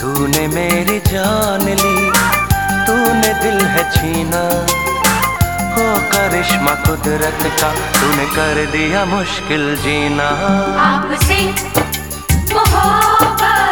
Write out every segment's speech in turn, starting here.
तूने मेरी जान ली, तूने दिल है छीना। हो करिश्मा कुदरत का, तूने कर दिया मुश्किल जीना। आपसे मोहब्बत।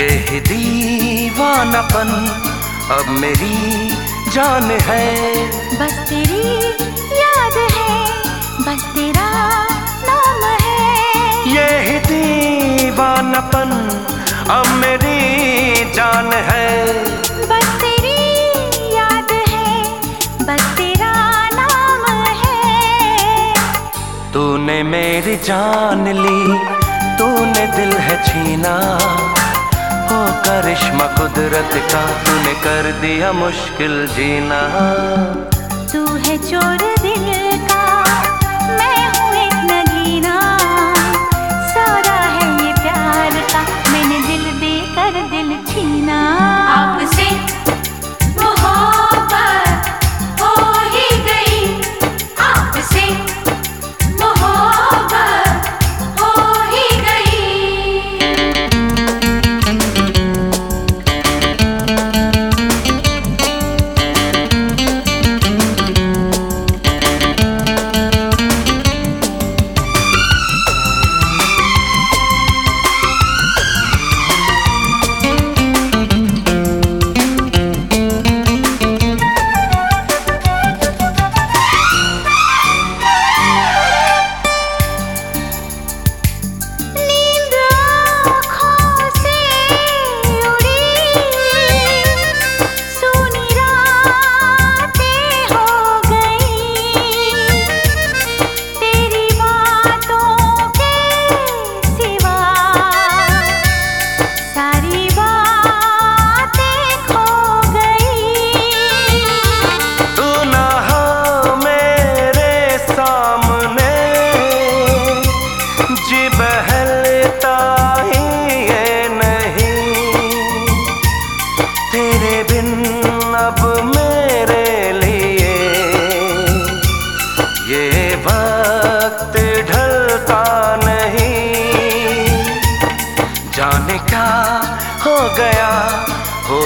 ये ही दीवानापन अब मेरी जान है। बस तेरी याद है बस तेरा नाम है। ये ही दीवानापन अब मेरी जान है। बस तेरी याद है बस तेरा नाम है। तूने मेरी जान ली तूने दिल है छीना। हो करिश्मा कुदरत का तूने कर दिया मुश्किल जीना। तू है चोर दिल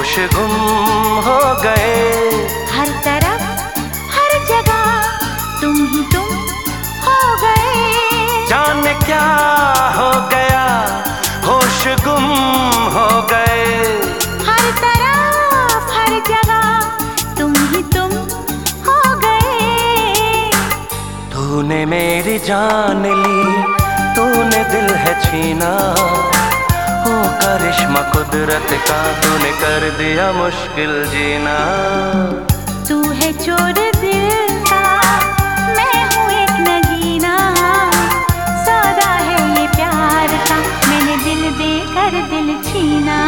होश गुम हो गए। हर तरफ़ हर जगह तुम ही तुम हो गए। जाने क्या हो गया होश गुम हो गए। हर तरफ़ हर जगह तुम ही तुम हो गए। तूने मेरी जान ली तूने दिल है छीना। कुदरत का तूने कर दिया मुश्किल जीना। तू है चोर दिल का, मैं हूँ एक नगीना। सौदा है ये प्यार का, मैंने दिल दे कर दिल छीना।